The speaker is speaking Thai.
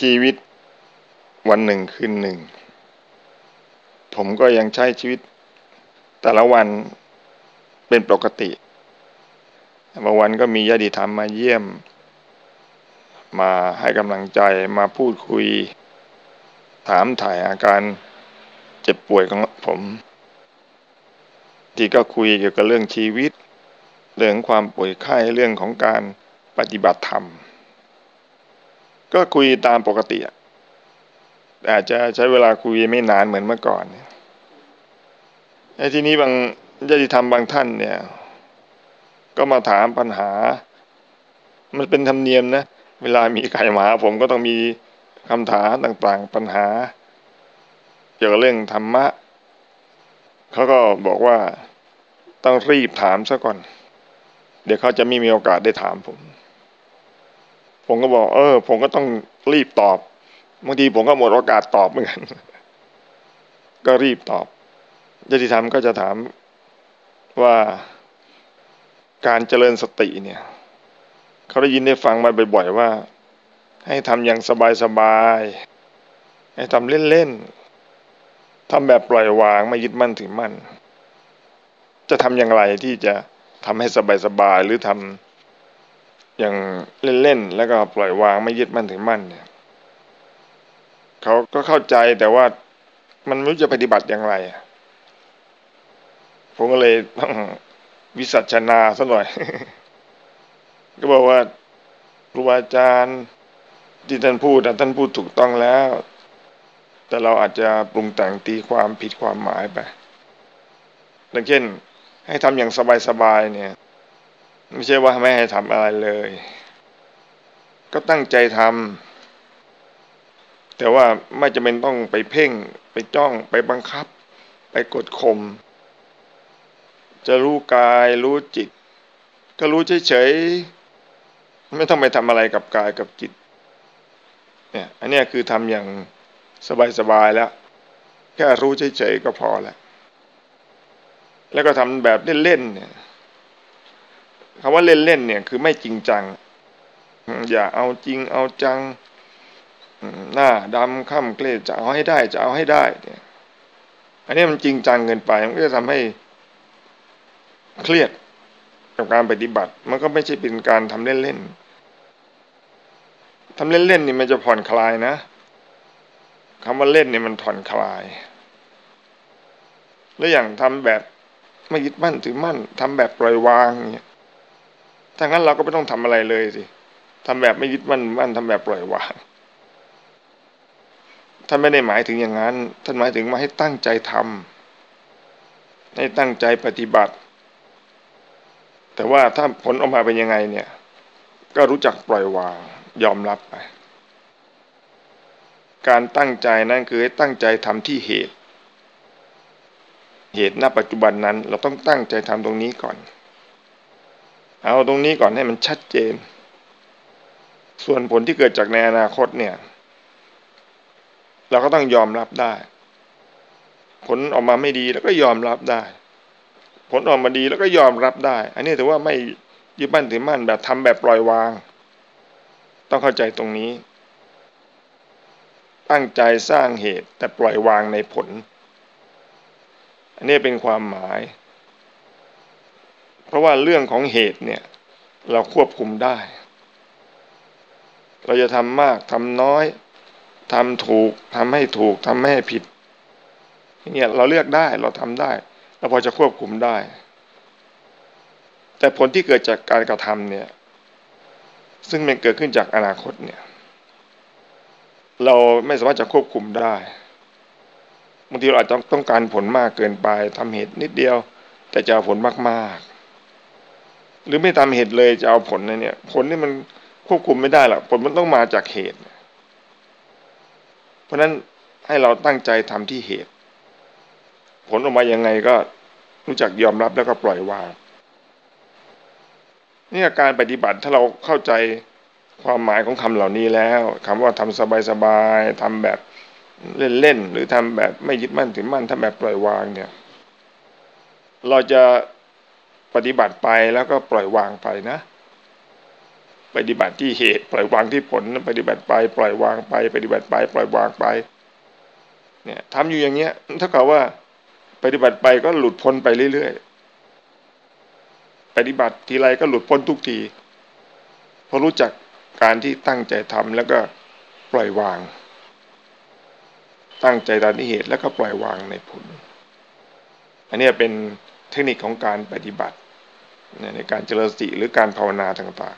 ชีวิตวันหนึ่งคืนหนึ่ง ผมก็ยังใช้ชีวิต แต่ละวันเป็นปกติบางวันก็มีญาติธรรมมาเยี่ยม มาให้กำลังใจมาพูดคุย ถามถ่ายอาการเจ็บป่วยของผม ที่ก็คุยเกี่ยวกับเรื่องชีวิต เรื่องความป่วยไข้เรื่องของการปฏิบัติธรรม ก็คุยตามปกติอาจจะใช้เวลาคุยไม่นานเหมือนเมื่อก่อนไอ้ทีนี้บางญาติธรรมบางท่านเนี่ย ก็มาถามปัญหา มันเป็นธรรมเนียมนะ เวลามีใครมาผมก็ต้องมีคำถามต่างๆ ปัญหา เกี่ยวกับเรื่องธรรมะ เขาก็บอกว่าต้องรีบถามซะก่อน เดี๋ยวเขาจะไม่มีโอกาสได้ถามผม ผมก็บอก เออ ผมก็ต้องรีบตอบบางทีผมก็หมดโอกาสตอบเหมือนกัน ก็รีบตอบญาติธรรมก็จะถามว่าการเจริญสติเนี่ย เขาได้ยินได้ฟังมาบ่อยๆว่า ให้ทำอย่างสบายๆให้ทำเล่นๆทำแบบปล่อยวางไม่ยึดมั่นถือมั่น จะทำอย่างไรที่จะทำให้สบายๆหรือทำ อย่างเล่นๆแล้วก็ปล่อยวางไม่ยึดมั่นถือมั่นเนี่ยเขาก็เข้าใจแต่ว่ามันไม่รู้จะปฏิบัติอย่างไรผมก็เลยต้องวิสัชนาซะหน่อย ก็บอกว่าครูอาจารย์ที่ท่านพูดท่านพูดถูกต้องแล้ว แต่เราอาจจะปรุงแต่งตีความผิดความหมายไปดังเช่น ให้ทำอย่างสบายๆเนี่ย ไม่ใช่ว่าไม่ให้ทำอะไรเลย ก็ตั้งใจทำแต่ว่าไม่จำเป็นต้องไปเพ่ง ไปจ้องไปบังคับ ไปกดข่มจะรู้กายรู้จิต ก็รู้เฉยๆไม่ต้องไปทำอะไรกับกายกับจิตเนี่ยอันนี้คือทำอย่างสบายๆแล้ว แค่รู้เฉยๆก็พอแล้ว แล้วก็ทำแบบเล่นๆเนี่ย คำว่าเล่นๆเนี่ยคือไม่จริงจัง อย่าเอาจริงเอาจัง หน้าดำค่ำเกลจะเอาให้ได้จะเอาให้ได้เนี่ยอันนี้มันจริงจังเกินไป มันก็จะทำให้เครียดกับการปฏิบัติ มันก็ไม่ใช่เป็นการทำเล่นๆทำเล่นๆนี่มันจะผ่อนคลายนะคำว่าเล่นเนี่ยมันผ่อนคลาย แล้วอย่างทำแบบไม่ยึดมั่นถือมั่นทำแบบปล่อยวางเนี่ย ถ้างั้นเราก็ไม่ต้องทำอะไรเลยสิทำแบบไม่ยึดมั่นมั่นทำแบบปล่อยวางท่านไม่ได้หมายถึงอย่างนั้น ท่านหมายถึงมาให้ตั้งใจทำให้ตั้งใจปฏิบัติ แต่ว่าถ้าผลออกมาเป็นยังไงเนี่ย ก็รู้จักปล่อยวางยอมรับไป การตั้งใจนั่นคือให้ตั้งใจทำที่เหตุ เหตุณปัจจุบันนั้น เราต้องตั้งใจทำตรงนี้ก่อน เอาตรงนี้ก่อนให้มันชัดเจน ส่วนผลที่เกิดจากในอนาคตเนี่ย เราก็ต้องยอมรับได้ ผลออกมาไม่ดีแล้วก็ยอมรับได้ ผลออกมาดีแล้วก็ยอมรับได้ อันนี้ถือว่าไม่ยึดมั่นถือมั่นแบบทำแบบปล่อยวาง ต้องเข้าใจตรงนี้ ตั้งใจสร้างเหตุแต่ปล่อยวางในผล อันนี้เป็นความหมาย เพราะว่าเรื่องของเหตุเนี่ย เราควบคุมได้ เราจะทำมากทำน้อยทำถูกทำให้ถูกทำให้ผิดเนี่ยเราเลือกได้เราทำได้เราพอจะควบคุมได้ แต่ผลที่เกิดจากการกระทำเนี่ย ซึ่งมันเกิดขึ้นจากอนาคตเนี่ย เราไม่สามารถจะควบคุมได้บางทีเราอาจจะต้องการผลมากเกินไปทำเหตุนิดเดียว แต่จะเอาผลมากๆ หรือไม่ทำเหตุเลยจะเอาผลเนี่ย ผลนี่มันควบคุมไม่ได้หรอกผลมันต้องมาจากเหตุ เพราะนั้นให้เราตั้งใจทำที่เหตุ ผลออกมายังไงก็รู้จักยอมรับแล้วก็ปล่อยวางนี่การปฏิบัติถ้าเราเข้าใจความหมายของคำเหล่านี้แล้วคำว่าทำสบายๆทำแบบเล่นๆหรือทำแบบไม่ยึดมั่นถือมั่นทำแบบปล่อยวางเนี่ย เราจะ ปฏิบัติไปแล้วก็ปล่อยวางไปนะ ปฏิบัติที่เหตุปล่อยวางที่ผล ปฏิบัติไป ปล่อยวางไป ปฏิบัติไป ปล่อยวางไป เนี่ยทำอยู่อย่างเงี้ยเท่ากับว่า ปฏิบัติไปก็หลุดพ้นไปเรื่อยๆปฏิบัติทีไรก็หลุดพ้นทุกทีเพราะรู้จักการที่ตั้งใจทำแล้วก็ปล่อยวาง ตั้งใจตามที่เหตุแล้วก็ปล่อยวางในผล อันนี้เป็นเทคนิคของการปฏิบัติ ในการเจริญสติหรือการภาวนาต่าง